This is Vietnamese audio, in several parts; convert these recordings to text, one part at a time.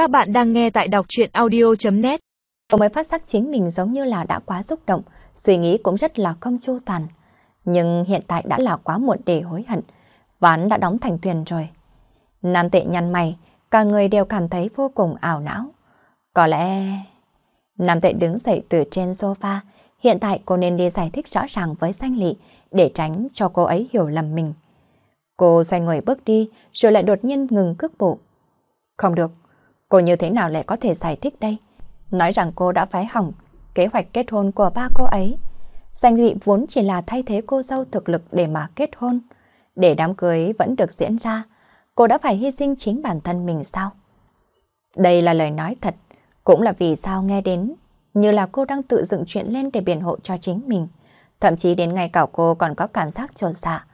Các bạn đang nghe tại đọc chuyện audio.net Cô mới phát giác chính mình giống như là đã quá xúc động, suy nghĩ cũng rất là không chu toàn. Nhưng hiện tại đã là quá muộn để hối hận, ván đã đóng thành thuyền rồi. Nam tệ nhăn mày, cả người đều cảm thấy vô cùng ảo não. Có lẽ... Nam tệ đứng dậy từ trên sofa, hiện tại cô nên đi giải thích rõ ràng với Xanh Lị để tránh cho cô ấy hiểu lầm mình. Cô xoay người bước đi rồi lại đột nhiên ngừng cước bộ. Không được, cô như thế nào lại có thể giải thích đây? Nói rằng cô đã phái hỏng kế hoạch kết hôn của ba cô ấy. Danh vị vốn chỉ là thay thế cô dâu thực lực để mà kết hôn. Để đám cưới vẫn được diễn ra, cô đã phải hy sinh chính bản thân mình sao? Đây là lời nói thật, cũng là vì sao nghe đến như là cô đang tự dựng chuyện lên để biện hộ cho chính mình. Thậm chí đến ngay cả cô còn có cảm giác trồn dạ.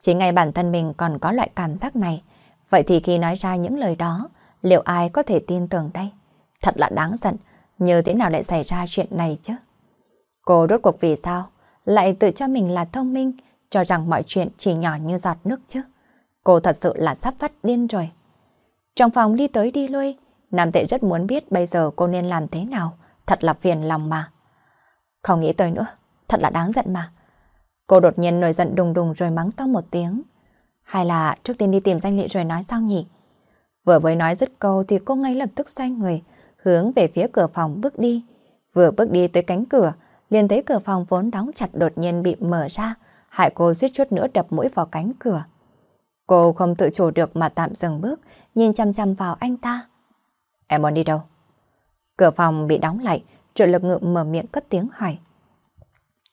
chính ngay bản thân mình còn có loại cảm giác này. Vậy thì khi nói ra những lời đó, liệu ai có thể tin tưởng đây? Thật là đáng giận, như thế nào lại xảy ra chuyện này chứ? Cô rốt cuộc vì sao lại tự cho mình là thông minh, cho rằng mọi chuyện chỉ nhỏ như giọt nước chứ? Cô thật sự là sắp phát điên rồi. Trong phòng đi tới đi lui, Nam Tệ rất muốn biết bây giờ cô nên làm thế nào, thật là phiền lòng mà. Không nghĩ tới nữa, thật là đáng giận mà. Cô đột nhiên nổi giận đùng đùng rồi mắng to một tiếng. Hay là trước tiên đi tìm danh lị rồi nói sao nhỉ? Vừa mới nói dứt câu thì cô ngay lập tức xoay người, hướng về phía cửa phòng bước đi. Vừa bước đi tới cánh cửa, liền thấy cửa phòng vốn đóng chặt đột nhiên bị mở ra, hại cô suýt chút nữa đập mũi vào cánh cửa. Cô không tự chủ được mà tạm dừng bước, nhìn chăm chăm vào anh ta. Em muốn đi đâu? Cửa phòng bị đóng lại, trợ lực ngự mở miệng cất tiếng hỏi.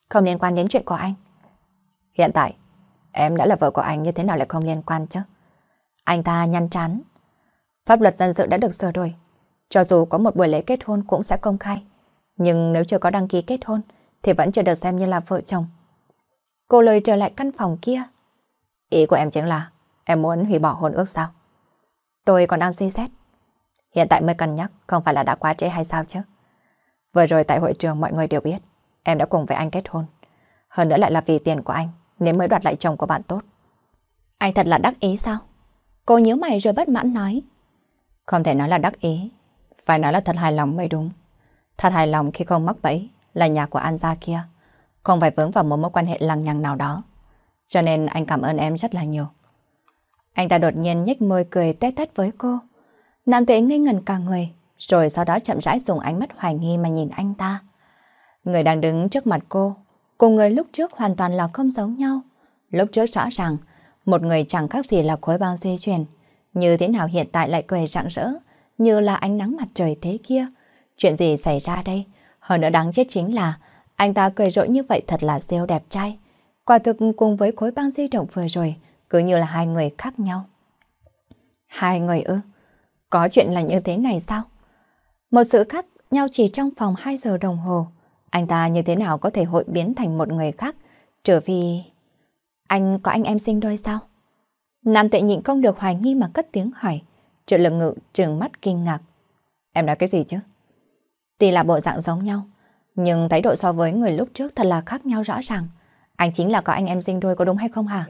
Không liên quan đến chuyện của anh. Hiện tại, em đã là vợ của anh như thế nào lại không liên quan chứ? Anh ta nhăn chán. Pháp luật dân sự đã được sửa đổi. Cho dù có một buổi lễ kết hôn cũng sẽ công khai. Nhưng nếu chưa có đăng ký kết hôn, thì vẫn chưa được xem như là vợ chồng. Cô lời trở lại căn phòng kia. Ý của em chính là em muốn hủy bỏ hôn ước sao? Tôi còn đang suy xét. Hiện tại mới cân nhắc, không phải là đã quá trễ hay sao chứ? Vừa rồi tại hội trường mọi người đều biết, em đã cùng với anh kết hôn. Hơn nữa lại là vì tiền của anh, nên mới đoạt lại chồng của bạn tốt. Anh thật là đắc ý sao? Cô nhíu mày rồi bất mãn nói. Không thể nói là đắc ý, phải nói là thật hài lòng mới đúng. Thật hài lòng khi không mắc bẫy là nhà của An gia kia, không phải vướng vào một mối quan hệ lằng nhằng nào đó. Cho nên anh cảm ơn em rất là nhiều. Anh ta đột nhiên nhếch môi cười tét tét với cô. Nam tuệ ngây ngần cả người, rồi sau đó chậm rãi dùng ánh mắt hoài nghi mà nhìn anh ta. Người đang đứng trước mặt cô, cùng người lúc trước hoàn toàn là không giống nhau. Lúc trước rõ ràng, một người chẳng khác gì là khối băng di chuyển. Như thế nào hiện tại lại cười rạng rỡ, như là ánh nắng mặt trời thế kia. Chuyện gì xảy ra đây? Hơn nữa đáng chết chính là anh ta cười rỗi như vậy thật là siêu đẹp trai. Quả thực cùng với khối băng di động vừa rồi, cứ như là hai người khác nhau. Hai người ư? Có chuyện là như thế này sao? Một sự khác nhau chỉ trong phòng 2 giờ đồng hồ. Anh ta như thế nào có thể hội biến thành một người khác, trừ vì... Anh có anh em sinh đôi sao? Nam tuệ nhịn không được hoài nghi mà cất tiếng hỏi. Triệu lực ngự trừng mắt kinh ngạc. Em nói cái gì chứ? Tuy là bộ dạng giống nhau, nhưng thái độ so với người lúc trước thật là khác nhau rõ ràng. Anh chính là có anh em sinh đôi có đúng hay không hả?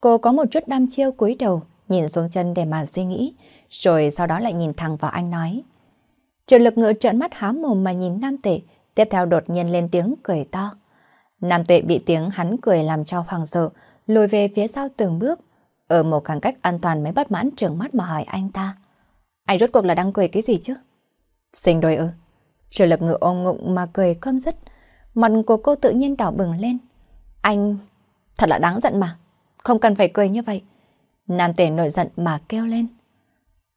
Cô có một chút đam chiêu cúi đầu, nhìn xuống chân để mà suy nghĩ, rồi sau đó lại nhìn thẳng vào anh nói. Triệu lực ngự trợn mắt há mồm mà nhìn Nam Tệ, tiếp theo đột nhiên lên tiếng cười to. Nam Tuệ bị tiếng hắn cười làm cho hoàng sợ, lùi về phía sau từng bước. Ở một khoảng cách an toàn mới bất mãn trường mắt mà hỏi anh ta. Anh rốt cuộc là đang cười cái gì chứ? Sinh đôi ư? Triệu lực ngựa ôm ngụng mà cười không dứt. Mặt của cô tự nhiên đỏ bừng lên. Anh... Thật là đáng giận mà. Không cần phải cười như vậy. Nam tề nổi giận mà kêu lên.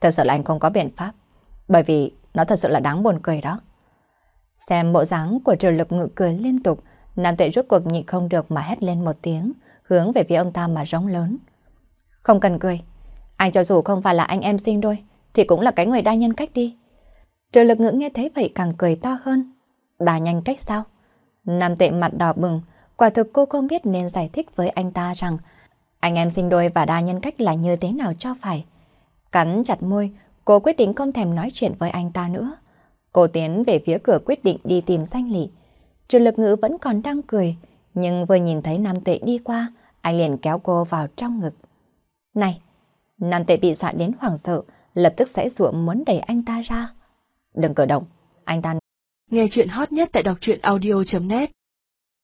Thật sự là anh không có biện pháp. Bởi vì nó thật sự là đáng buồn cười đó. Xem bộ dáng của triều lực ngự cười liên tục, Nam tuệ rốt cuộc nhịn không được mà hét lên một tiếng, hướng về phía ông ta mà rống lớn. Không cần cười. Anh cho dù không phải là anh em sinh đôi, thì cũng là cái người đa nhân cách đi. trừ lực ngữ nghe thấy vậy càng cười to hơn. Đa nhân cách sao? Nam tuệ mặt đỏ bừng, quả thực cô không biết nên giải thích với anh ta rằng anh em sinh đôi và đa nhân cách là như thế nào cho phải. Cắn chặt môi, cô quyết định không thèm nói chuyện với anh ta nữa. Cô tiến về phía cửa quyết định đi tìm danh lị. Trừ lực ngữ vẫn còn đang cười, nhưng vừa nhìn thấy Nam Tuệ đi qua, anh liền kéo cô vào trong ngực. Này! Nam Tệ bị dọa đến hoảng sợ, lập tức sẽ ruộng muốn đẩy anh ta ra. Đừng cử động, anh ta... Nghe chuyện hot nhất tại đọc truyện audio.net